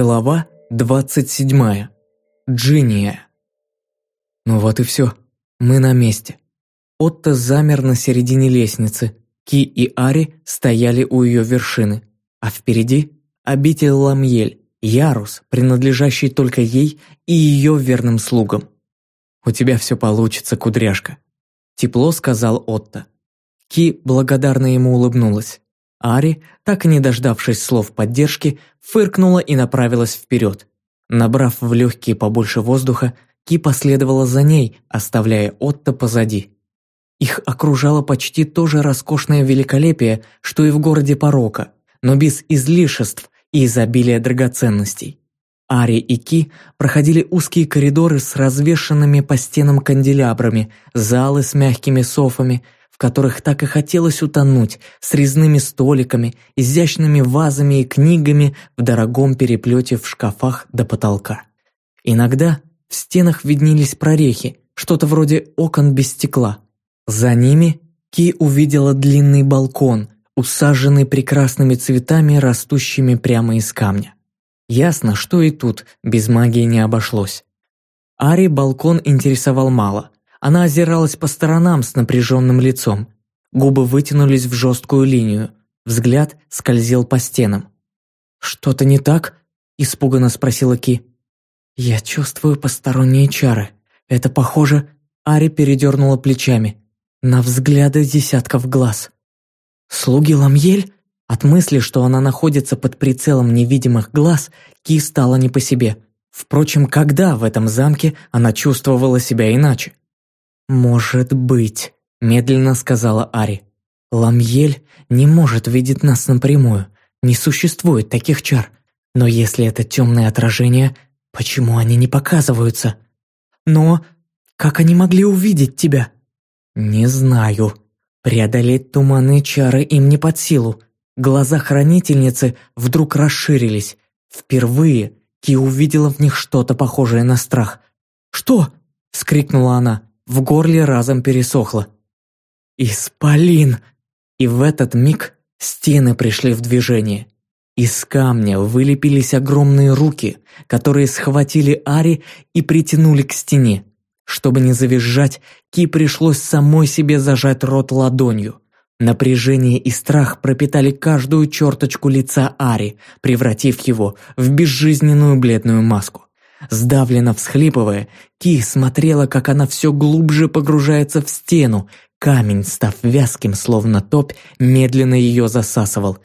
Глава 27. Джиния. Ну вот и все. Мы на месте. Отто замер на середине лестницы. Ки и Ари стояли у ее вершины. А впереди обитель Ламьель, ярус, принадлежащий только ей и ее верным слугам. «У тебя все получится, кудряшка», – тепло сказал Отто. Ки благодарно ему улыбнулась. Ари, так и не дождавшись слов поддержки, фыркнула и направилась вперед. Набрав в легкие побольше воздуха, Ки последовала за ней, оставляя Отто позади. Их окружало почти то же роскошное великолепие, что и в городе порока, но без излишеств и изобилия драгоценностей. Ари и Ки проходили узкие коридоры с развешанными по стенам канделябрами, залы с мягкими софами – которых так и хотелось утонуть, с резными столиками, изящными вазами и книгами в дорогом переплете в шкафах до потолка. Иногда в стенах виднелись прорехи, что-то вроде окон без стекла. За ними Ки увидела длинный балкон, усаженный прекрасными цветами, растущими прямо из камня. Ясно, что и тут без магии не обошлось. Ари балкон интересовал мало – она озиралась по сторонам с напряженным лицом. Губы вытянулись в жесткую линию. Взгляд скользил по стенам. «Что-то не так?» – испуганно спросила Ки. «Я чувствую посторонние чары. Это похоже...» Ари передернула плечами. На взгляды десятков глаз. «Слуги Ламьель?» От мысли, что она находится под прицелом невидимых глаз, Ки стала не по себе. Впрочем, когда в этом замке она чувствовала себя иначе? «Может быть», – медленно сказала Ари. «Ламьель не может видеть нас напрямую. Не существует таких чар. Но если это темные отражения, почему они не показываются? Но как они могли увидеть тебя?» «Не знаю. Преодолеть туманные чары им не под силу. Глаза хранительницы вдруг расширились. Впервые Ки увидела в них что-то похожее на страх. «Что?» – вскрикнула она. В горле разом пересохло. «Исполин!» И в этот миг стены пришли в движение. Из камня вылепились огромные руки, которые схватили Ари и притянули к стене. Чтобы не завизжать, Ки пришлось самой себе зажать рот ладонью. Напряжение и страх пропитали каждую черточку лица Ари, превратив его в безжизненную бледную маску. Сдавленно всхлипывая, Ки смотрела, как она все глубже погружается в стену. Камень, став вязким, словно топь, медленно ее засасывал.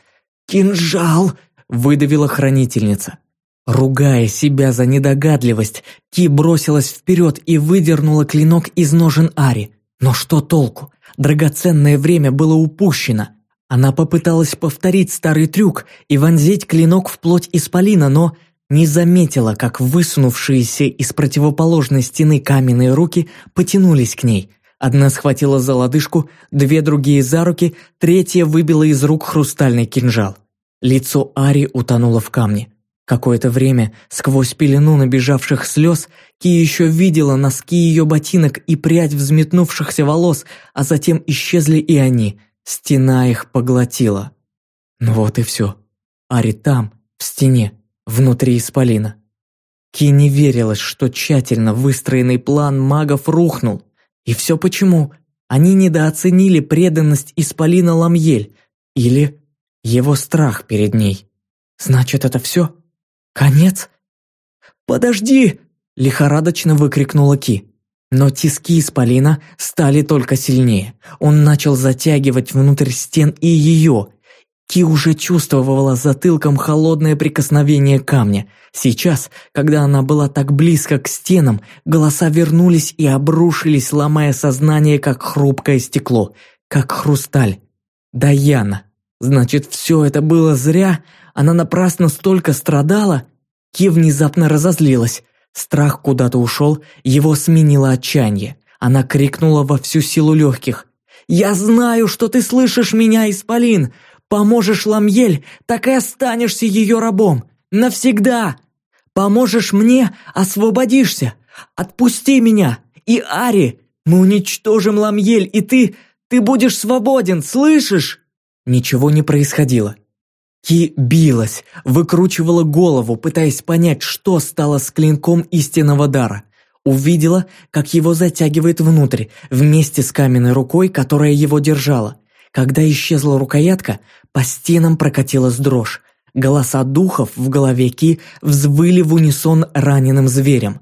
«Кинжал!» – выдавила хранительница. Ругая себя за недогадливость, Ки бросилась вперед и выдернула клинок из ножен Ари. Но что толку? Драгоценное время было упущено. Она попыталась повторить старый трюк и вонзить клинок в плоть исполина, но не заметила, как высунувшиеся из противоположной стены каменные руки потянулись к ней. Одна схватила за лодыжку, две другие за руки, третья выбила из рук хрустальный кинжал. Лицо Ари утонуло в камне. Какое-то время, сквозь пелену набежавших слез, Ки еще видела носки ее ботинок и прядь взметнувшихся волос, а затем исчезли и они. Стена их поглотила. Ну вот и все. Ари там, в стене, внутри исполина. Ки не верилось, что тщательно выстроенный план магов рухнул. И все почему? Они недооценили преданность исполина Ламьель или его страх перед ней. Значит, это все? Конец? «Подожди!» – лихорадочно выкрикнула Ки. Но тиски исполина стали только сильнее. Он начал затягивать внутрь стен и ее, Ки уже чувствовала затылком холодное прикосновение камня. Сейчас, когда она была так близко к стенам, голоса вернулись и обрушились, ломая сознание, как хрупкое стекло, как хрусталь. Даяна. Значит, все это было зря? Она напрасно столько страдала? Ки внезапно разозлилась. Страх куда-то ушел, его сменило отчаяние. Она крикнула во всю силу легких. «Я знаю, что ты слышишь меня, Исполин! Поможешь Ламьель, так и останешься ее рабом. Навсегда. Поможешь мне, освободишься. Отпусти меня. И Ари, мы уничтожим Ламьель, и ты... Ты будешь свободен, слышишь?» Ничего не происходило. Ки билась, выкручивала голову, пытаясь понять, что стало с клинком истинного дара. Увидела, как его затягивает внутрь, вместе с каменной рукой, которая его держала. Когда исчезла рукоятка, по стенам прокатилась дрожь. Голоса духов в голове Ки взвыли в унисон раненым зверем.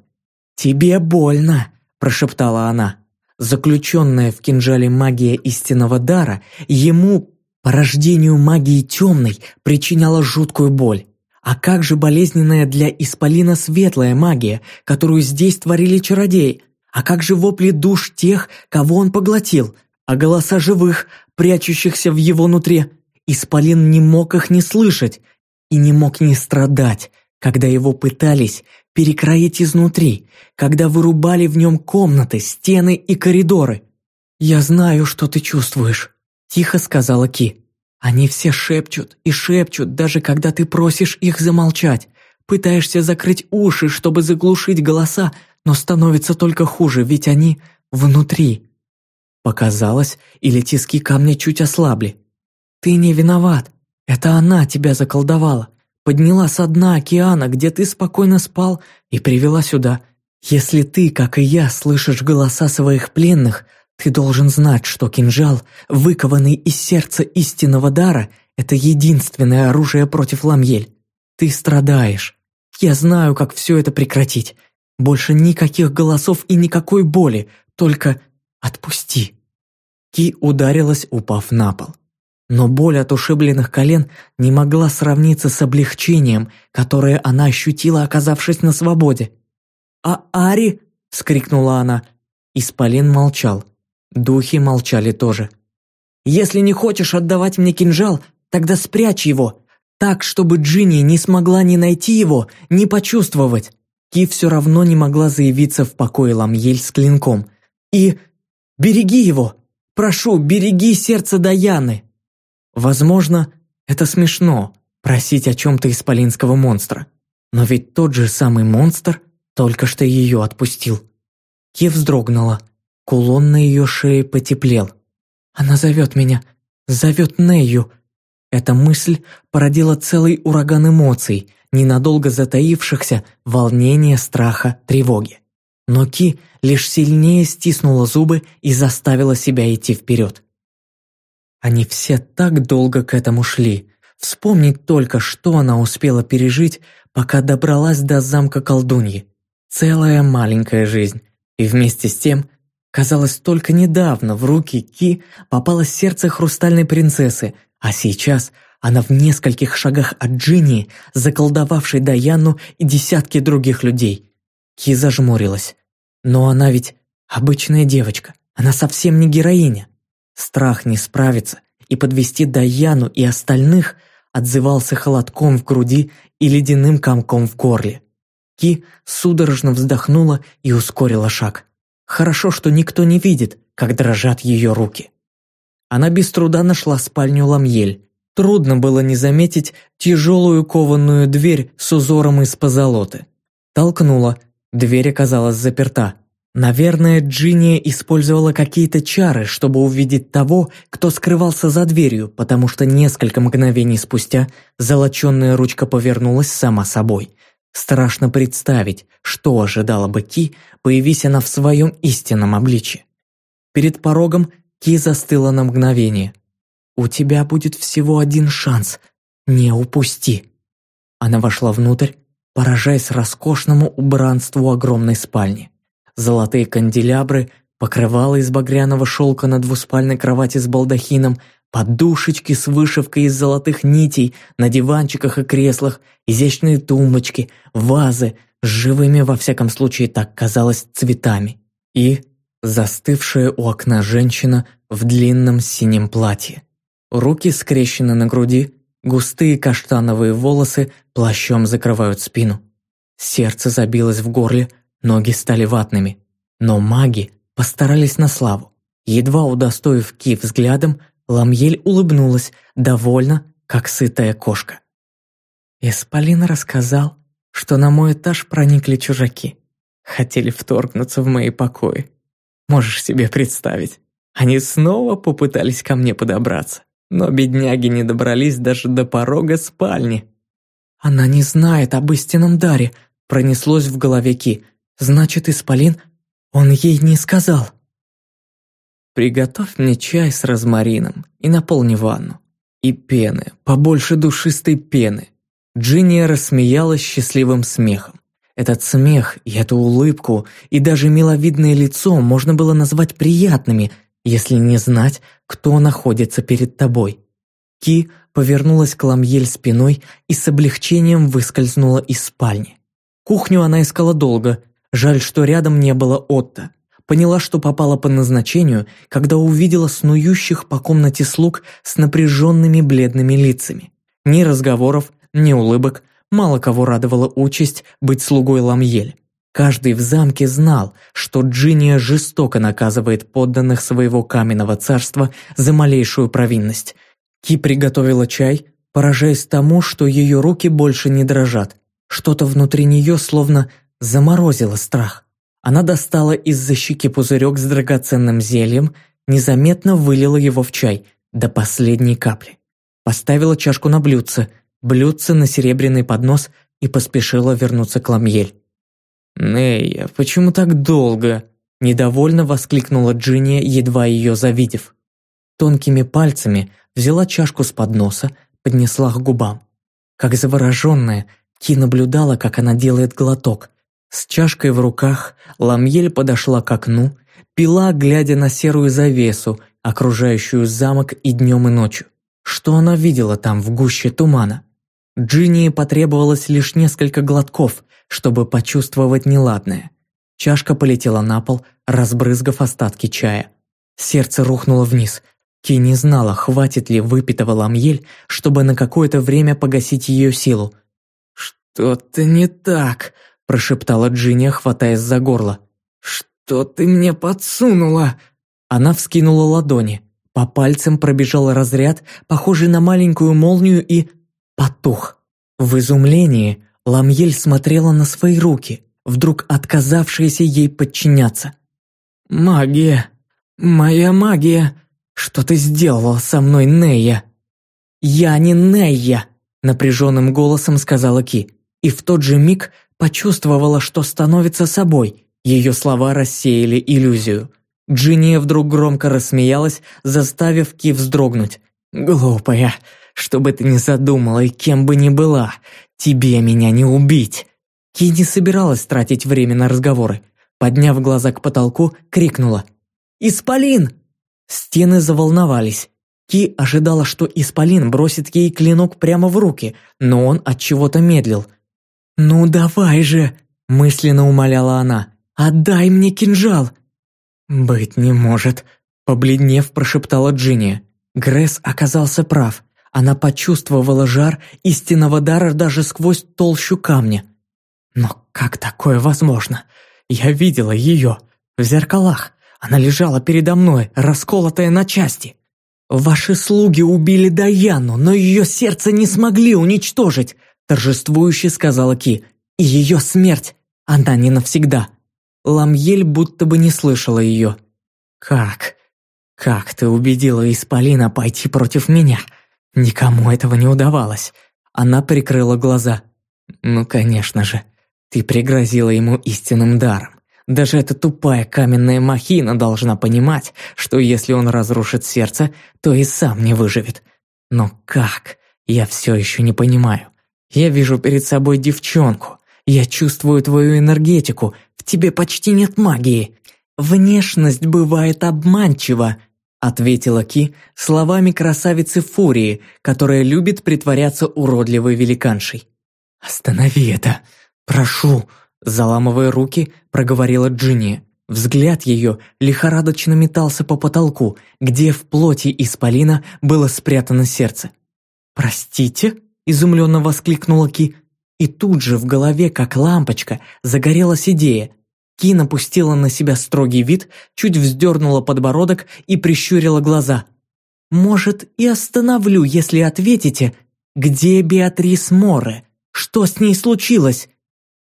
«Тебе больно!» – прошептала она. Заключенная в кинжале магия истинного дара, ему, по рождению магии темной, причиняла жуткую боль. А как же болезненная для Исполина светлая магия, которую здесь творили чародеи? А как же вопли душ тех, кого он поглотил? А голоса живых, прячущихся в его нутре? Исполин не мог их не слышать и не мог не страдать, когда его пытались перекроить изнутри, когда вырубали в нем комнаты, стены и коридоры. «Я знаю, что ты чувствуешь», – тихо сказала Ки. «Они все шепчут и шепчут, даже когда ты просишь их замолчать. Пытаешься закрыть уши, чтобы заглушить голоса, но становится только хуже, ведь они внутри». Показалось, или тиски камня чуть ослабли. «Ты не виноват. Это она тебя заколдовала подняла со дна океана, где ты спокойно спал, и привела сюда. Если ты, как и я, слышишь голоса своих пленных, ты должен знать, что кинжал, выкованный из сердца истинного дара, это единственное оружие против ламьель. Ты страдаешь. Я знаю, как все это прекратить. Больше никаких голосов и никакой боли, только отпусти». Ки ударилась, упав на пол но боль от ушибленных колен не могла сравниться с облегчением, которое она ощутила, оказавшись на свободе. «А Ари?» – вскрикнула она. Исполин молчал. Духи молчали тоже. «Если не хочешь отдавать мне кинжал, тогда спрячь его, так, чтобы Джинни не смогла ни найти его, ни почувствовать». Ки все равно не могла заявиться в покое Ламьель с клинком. «И береги его! Прошу, береги сердце Даяны!» Возможно, это смешно просить о чем-то исполинского монстра, но ведь тот же самый монстр только что ее отпустил. Ки вздрогнула, кулон на ее шее потеплел. «Она зовет меня, зовет Нею». Эта мысль породила целый ураган эмоций, ненадолго затаившихся волнения, страха, тревоги. Но Ки лишь сильнее стиснула зубы и заставила себя идти вперед. Они все так долго к этому шли. Вспомнить только, что она успела пережить, пока добралась до замка колдуньи. Целая маленькая жизнь. И вместе с тем, казалось, только недавно в руки Ки попало сердце хрустальной принцессы, а сейчас она в нескольких шагах от Джинни, заколдовавшей Даяну и десятки других людей. Ки зажмурилась. Но она ведь обычная девочка, она совсем не героиня. Страх не справиться и подвести Даяну и остальных отзывался холодком в груди и ледяным комком в горле. Ки судорожно вздохнула и ускорила шаг. Хорошо, что никто не видит, как дрожат ее руки. Она без труда нашла спальню Ламьель. Трудно было не заметить тяжелую кованую дверь с узором из позолоты. Толкнула, дверь оказалась заперта. Наверное, Джинния использовала какие-то чары, чтобы увидеть того, кто скрывался за дверью, потому что несколько мгновений спустя золоченная ручка повернулась сама собой. Страшно представить, что ожидала бы Ки, появись она в своем истинном обличье. Перед порогом Ки застыла на мгновение. «У тебя будет всего один шанс. Не упусти». Она вошла внутрь, поражаясь роскошному убранству огромной спальни золотые канделябры, покрывало из багряного шелка на двуспальной кровати с балдахином, подушечки с вышивкой из золотых нитей на диванчиках и креслах, изящные тумбочки, вазы с живыми, во всяком случае так казалось, цветами. И застывшая у окна женщина в длинном синем платье. Руки скрещены на груди, густые каштановые волосы плащом закрывают спину. Сердце забилось в горле, Ноги стали ватными. Но маги постарались на славу. Едва удостоив Ки взглядом, Ламьель улыбнулась, довольно, как сытая кошка. Исполин рассказал, что на мой этаж проникли чужаки. Хотели вторгнуться в мои покои. Можешь себе представить, они снова попытались ко мне подобраться. но бедняги не добрались даже до порога спальни. «Она не знает об истинном даре», – пронеслось в голове Ки. «Значит, Исполин, он ей не сказал». «Приготовь мне чай с розмарином и наполни ванну. И пены, побольше душистой пены». Джинния рассмеялась счастливым смехом. Этот смех и эту улыбку, и даже миловидное лицо можно было назвать приятными, если не знать, кто находится перед тобой. Ки повернулась к Ламьель спиной и с облегчением выскользнула из спальни. Кухню она искала долго, жаль, что рядом не было Отто. Поняла, что попала по назначению, когда увидела снующих по комнате слуг с напряженными бледными лицами. Ни разговоров, ни улыбок, мало кого радовала участь быть слугой Ламьель. Каждый в замке знал, что Джиния жестоко наказывает подданных своего каменного царства за малейшую провинность. Ки приготовила чай, поражаясь тому, что ее руки больше не дрожат. Что-то внутри нее словно заморозило страх. Она достала из-за щеки пузырек с драгоценным зельем, незаметно вылила его в чай, до последней капли. Поставила чашку на блюдце, блюдце на серебряный поднос и поспешила вернуться к Ламьель. «Нея, почему так долго?» – недовольно воскликнула Джинния, едва ее завидев. Тонкими пальцами взяла чашку с подноса, поднесла к губам. Как завороженная, Ки наблюдала, как она делает глоток. С чашкой в руках Ламьель подошла к окну, пила, глядя на серую завесу, окружающую замок и днем, и ночью. Что она видела там в гуще тумана? Джинни потребовалось лишь несколько глотков, чтобы почувствовать неладное. Чашка полетела на пол, разбрызгав остатки чая. Сердце рухнуло вниз. Ки не знала, хватит ли выпитого ламьель, чтобы на какое-то время погасить ее силу. «Что-то не так», – прошептала Джинни, хватаясь за горло. «Что ты мне подсунула?» Она вскинула ладони. По пальцам пробежал разряд, похожий на маленькую молнию, и потух. В изумлении Ламьель смотрела на свои руки, вдруг отказавшиеся ей подчиняться. «Магия! Моя магия! Что ты сделала со мной, Нея?» «Я не Нея!» – напряженным голосом сказала Ки. И в тот же миг почувствовала, что становится собой. Ее слова рассеяли иллюзию. Джинния вдруг громко рассмеялась, заставив Ки вздрогнуть. «Глупая, что бы ты ни задумала и кем бы ни была, тебе меня не убить!» Ки не собиралась тратить время на разговоры. Подняв глаза к потолку, крикнула. «Исполин!» Стены заволновались. Ки ожидала, что Исполин бросит ей клинок прямо в руки, но он от чего-то медлил. «Ну давай же!» – мысленно умоляла она. «Отдай мне кинжал!» «Быть не может!» – побледнев прошептала Джинни. Гресс оказался прав. Она почувствовала жар истинного дара даже сквозь толщу камня. Но как такое возможно? Я видела ее в зеркалах. Она лежала передо мной, расколотая на части. Ваши слуги убили Даяну, но ее сердце не смогли уничтожить, торжествующе сказала Ки. И ее смерть, она не навсегда. Ламьель будто бы не слышала ее. «Как? Как ты убедила Исполина пойти против меня?» Никому этого не удавалось. Она прикрыла глаза. Ну, конечно же. Ты пригрозила ему истинным даром. Даже эта тупая каменная махина должна понимать, что если он разрушит сердце, то и сам не выживет. Но как? Я все еще не понимаю. Я вижу перед собой девчонку. Я чувствую твою энергетику. В тебе почти нет магии. Внешность бывает обманчива, ответила Ки словами красавицы Фурии, которая любит притворяться уродливой великаншей. «Останови это! Прошу!» Заламывая руки, проговорила Джинни. Взгляд ее лихорадочно метался по потолку, где в плоти исполина было спрятано сердце. «Простите?» – изумленно воскликнула Ки. И тут же в голове, как лампочка, загорелась идея – Ки напустила на себя строгий вид, чуть вздернула подбородок и прищурила глаза. «Может, и остановлю, если ответите, где Беатрис Море? Что с ней случилось?»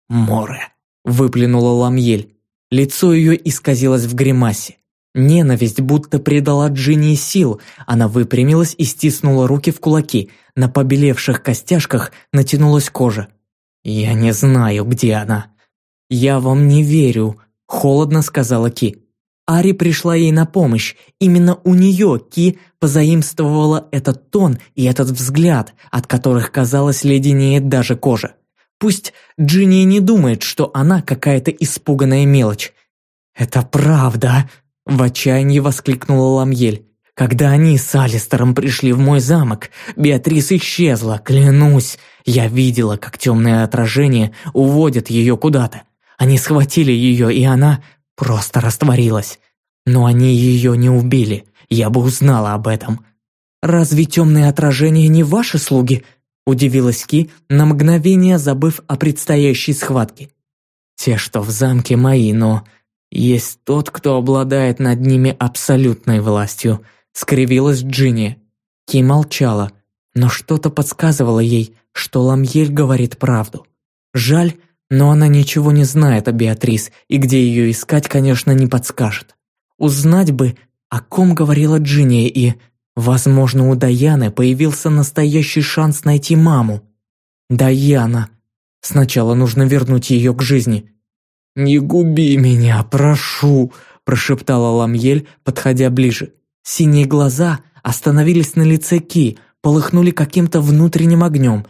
«Море», – выплюнула Ламьель. Лицо ее исказилось в гримасе. Ненависть будто придала Джинни сил. Она выпрямилась и стиснула руки в кулаки. На побелевших костяшках натянулась кожа. «Я не знаю, где она». «Я вам не верю», – холодно сказала Ки. Ари пришла ей на помощь. Именно у нее Ки позаимствовала этот тон и этот взгляд, от которых, казалось, леденеет даже кожа. Пусть Джинни не думает, что она какая-то испуганная мелочь. «Это правда!» – в отчаянии воскликнула Ламьель. «Когда они с Алистером пришли в мой замок, Беатрис исчезла, клянусь. Я видела, как темное отражение уводит ее куда-то. Они схватили ее, и она просто растворилась. Но они ее не убили, я бы узнала об этом». «Разве темные отражения не ваши слуги?» Удивилась Ки, на мгновение забыв о предстоящей схватке. «Те, что в замке мои, но есть тот, кто обладает над ними абсолютной властью», скривилась Джинни. Ки молчала, но что-то подсказывало ей, что Ламьель говорит правду. Жаль, но она ничего не знает о Беатрис, и где ее искать, конечно, не подскажет. Узнать бы, о ком говорила Джинни и Возможно, у Даяны появился настоящий шанс найти маму. Даяна. Сначала нужно вернуть ее к жизни. «Не губи меня, прошу», – прошептала Ламьель, подходя ближе. Синие глаза остановились на лице Ки, полыхнули каким-то внутренним огнем.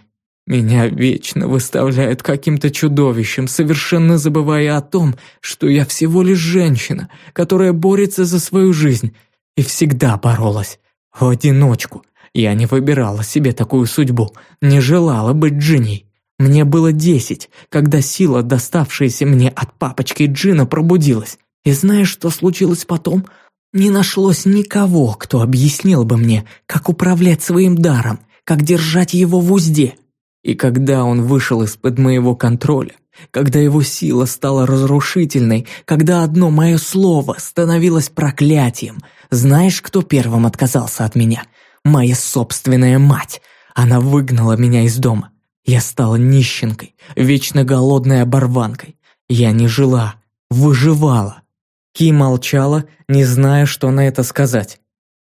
«Меня вечно выставляют каким-то чудовищем, совершенно забывая о том, что я всего лишь женщина, которая борется за свою жизнь и всегда боролась. В одиночку. Я не выбирала себе такую судьбу, не желала быть Джиней. Мне было десять, когда сила, доставшаяся мне от папочки Джина, пробудилась. И знаешь, что случилось потом? Не нашлось никого, кто объяснил бы мне, как управлять своим даром, как держать его в узде. И когда он вышел из-под моего контроля, когда его сила стала разрушительной, когда одно мое слово становилось проклятием, знаешь, кто первым отказался от меня? Моя собственная мать. Она выгнала меня из дома. Я стала нищенкой, вечно голодной оборванкой. Я не жила, выживала. Ки молчала, не зная, что на это сказать.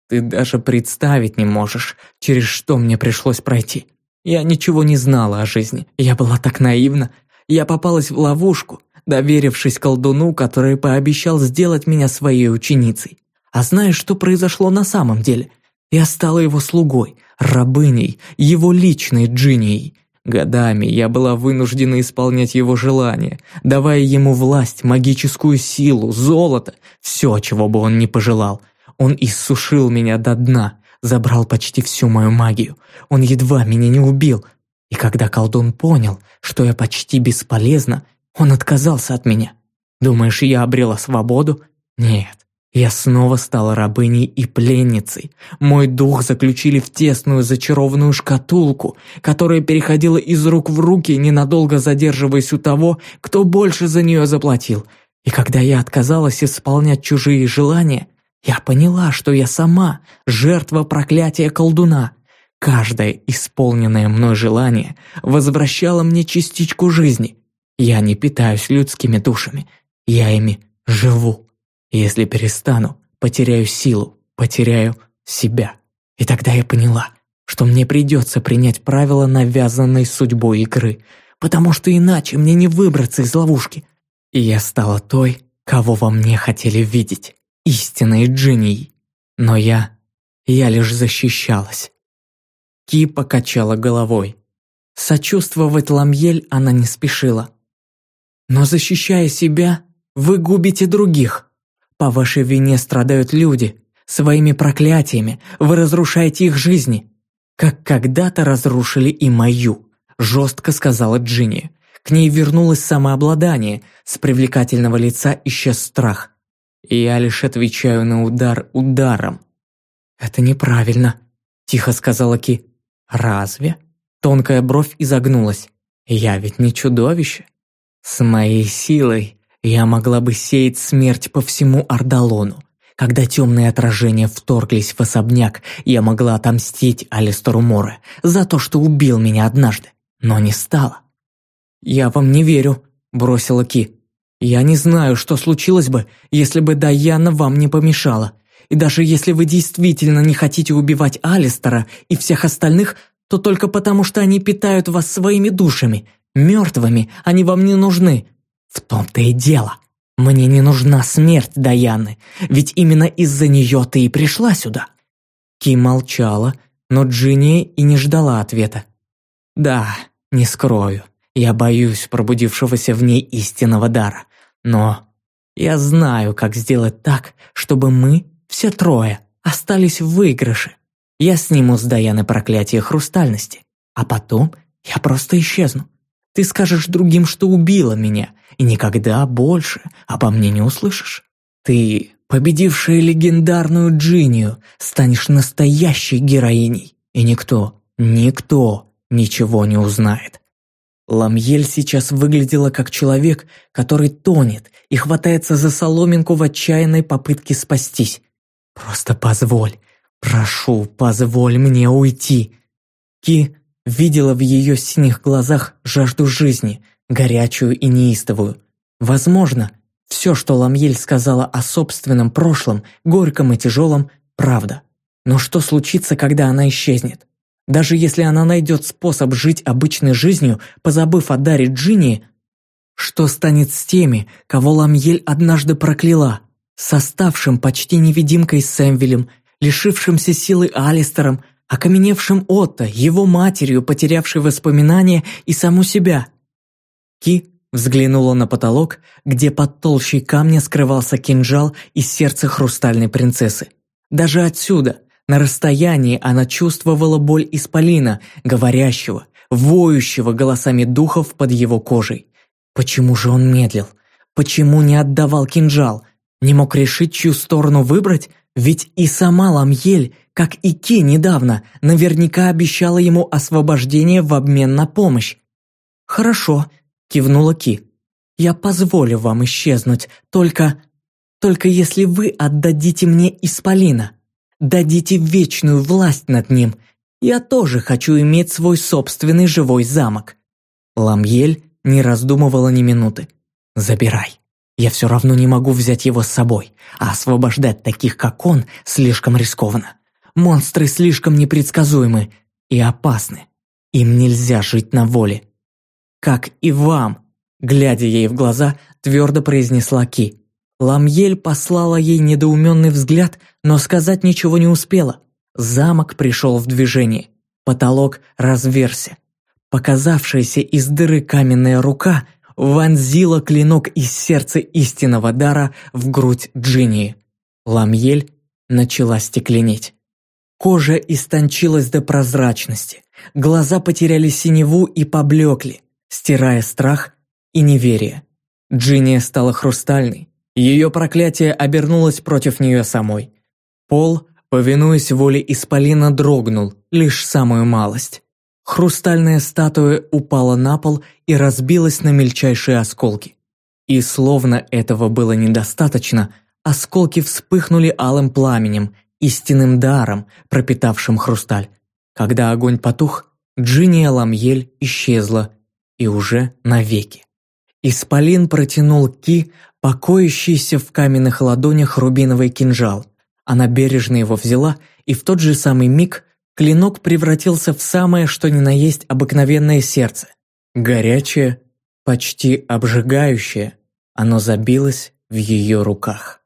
Ты даже представить не можешь, через что мне пришлось пройти. Я ничего не знала о жизни. Я была так наивна. Я попалась в ловушку, доверившись колдуну, который пообещал сделать меня своей ученицей. А знаешь, что произошло на самом деле? Я стала его слугой, рабыней, его личной джинией. Годами я была вынуждена исполнять его желания, давая ему власть, магическую силу, золото, все, чего бы он ни пожелал. Он иссушил меня до дна, забрал почти всю мою магию. Он едва меня не убил. И когда колдун понял, что я почти бесполезна, он отказался от меня. Думаешь, я обрела свободу? Нет. Я снова стала рабыней и пленницей. Мой дух заключили в тесную зачарованную шкатулку, которая переходила из рук в руки, ненадолго задерживаясь у того, кто больше за нее заплатил. И когда я отказалась исполнять чужие желания, я поняла, что я сама жертва проклятия колдуна. Каждое исполненное мной желание возвращало мне частичку жизни. Я не питаюсь людскими душами, я ими живу. Если перестану, потеряю силу, потеряю себя. И тогда я поняла, что мне придется принять правила навязанной судьбой игры, потому что иначе мне не выбраться из ловушки. И я стала той, кого во мне хотели видеть, истинной Джиннией. Но я... я лишь защищалась. Ки покачала головой. Сочувствовать Ламьель она не спешила. «Но защищая себя, вы губите других», по вашей вине страдают люди. Своими проклятиями вы разрушаете их жизни. Как когда-то разрушили и мою», – жестко сказала Джинни. К ней вернулось самообладание, с привлекательного лица исчез страх. Я лишь отвечаю на удар ударом. «Это неправильно», – тихо сказала Ки. «Разве?» Тонкая бровь изогнулась. «Я ведь не чудовище. С моей силой я могла бы сеять смерть по всему Ардалону. Когда темные отражения вторглись в особняк, я могла отомстить Алистеру Море за то, что убил меня однажды, но не стала. «Я вам не верю», – бросила Ки. Я не знаю, что случилось бы, если бы Даяна вам не помешала. И даже если вы действительно не хотите убивать Алистера и всех остальных, то только потому, что они питают вас своими душами. Мертвыми они вам не нужны. В том-то и дело. Мне не нужна смерть Даяны, ведь именно из-за нее ты и пришла сюда». Ки молчала, но Джинни и не ждала ответа. «Да, не скрою, я боюсь пробудившегося в ней истинного дара, но я знаю, как сделать так, чтобы мы, все трое, остались в выигрыше. Я сниму с Даяны проклятие хрустальности, а потом я просто исчезну. Ты скажешь другим, что убила меня, и никогда больше обо мне не услышишь. Ты, победившая легендарную Джинию, станешь настоящей героиней, и никто, никто ничего не узнает. Ламьель сейчас выглядела как человек, который тонет и хватается за соломинку в отчаянной попытке спастись. «Просто позволь, прошу, позволь мне уйти!» Ки видела в ее синих глазах жажду жизни, горячую и неистовую. Возможно, все, что Ламьель сказала о собственном прошлом, горьком и тяжелом, правда. Но что случится, когда она исчезнет? Даже если она найдет способ жить обычной жизнью, позабыв о даре Джинни, что станет с теми, кого Ламьель однажды прокляла, с оставшим почти невидимкой Сэмвилем, лишившимся силы Алистером, окаменевшим Отто, его матерью, потерявшей воспоминания и саму себя. Ки взглянула на потолок, где под толщей камня скрывался кинжал из сердца хрустальной принцессы. Даже отсюда, на расстоянии, она чувствовала боль исполина, говорящего, воющего голосами духов под его кожей. Почему же он медлил? Почему не отдавал кинжал? Не мог решить, чью сторону выбрать? Ведь и сама Ламьель, как и Ки недавно, наверняка обещала ему освобождение в обмен на помощь. «Хорошо», – кивнула Ки. «Я позволю вам исчезнуть, только... только если вы отдадите мне Исполина. Дадите вечную власть над ним. Я тоже хочу иметь свой собственный живой замок». Ламьель не раздумывала ни минуты. «Забирай». Я все равно не могу взять его с собой, а освобождать таких, как он, слишком рискованно. Монстры слишком непредсказуемы и опасны. Им нельзя жить на воле. Как и вам, глядя ей в глаза, твердо произнесла Ки. Ламьель послала ей недоуменный взгляд, но сказать ничего не успела. Замок пришел в движение. Потолок разверся. Показавшаяся из дыры каменная рука вонзила клинок из сердца истинного дара в грудь Джинни. Ламьель начала стекленеть. Кожа истончилась до прозрачности, глаза потеряли синеву и поблекли, стирая страх и неверие. Джинни стала хрустальной, ее проклятие обернулось против нее самой. Пол, повинуясь воле Исполина, дрогнул, лишь самую малость. Хрустальная статуя упала на пол и разбилась на мельчайшие осколки. И словно этого было недостаточно, осколки вспыхнули алым пламенем, истинным даром, пропитавшим хрусталь. Когда огонь потух, Джинни Ламьель исчезла, и уже навеки. Исполин протянул Ки, покоящийся в каменных ладонях рубиновый кинжал. Она бережно его взяла, и в тот же самый миг клинок превратился в самое что ни на есть обыкновенное сердце. Горячее, почти обжигающее, оно забилось в ее руках.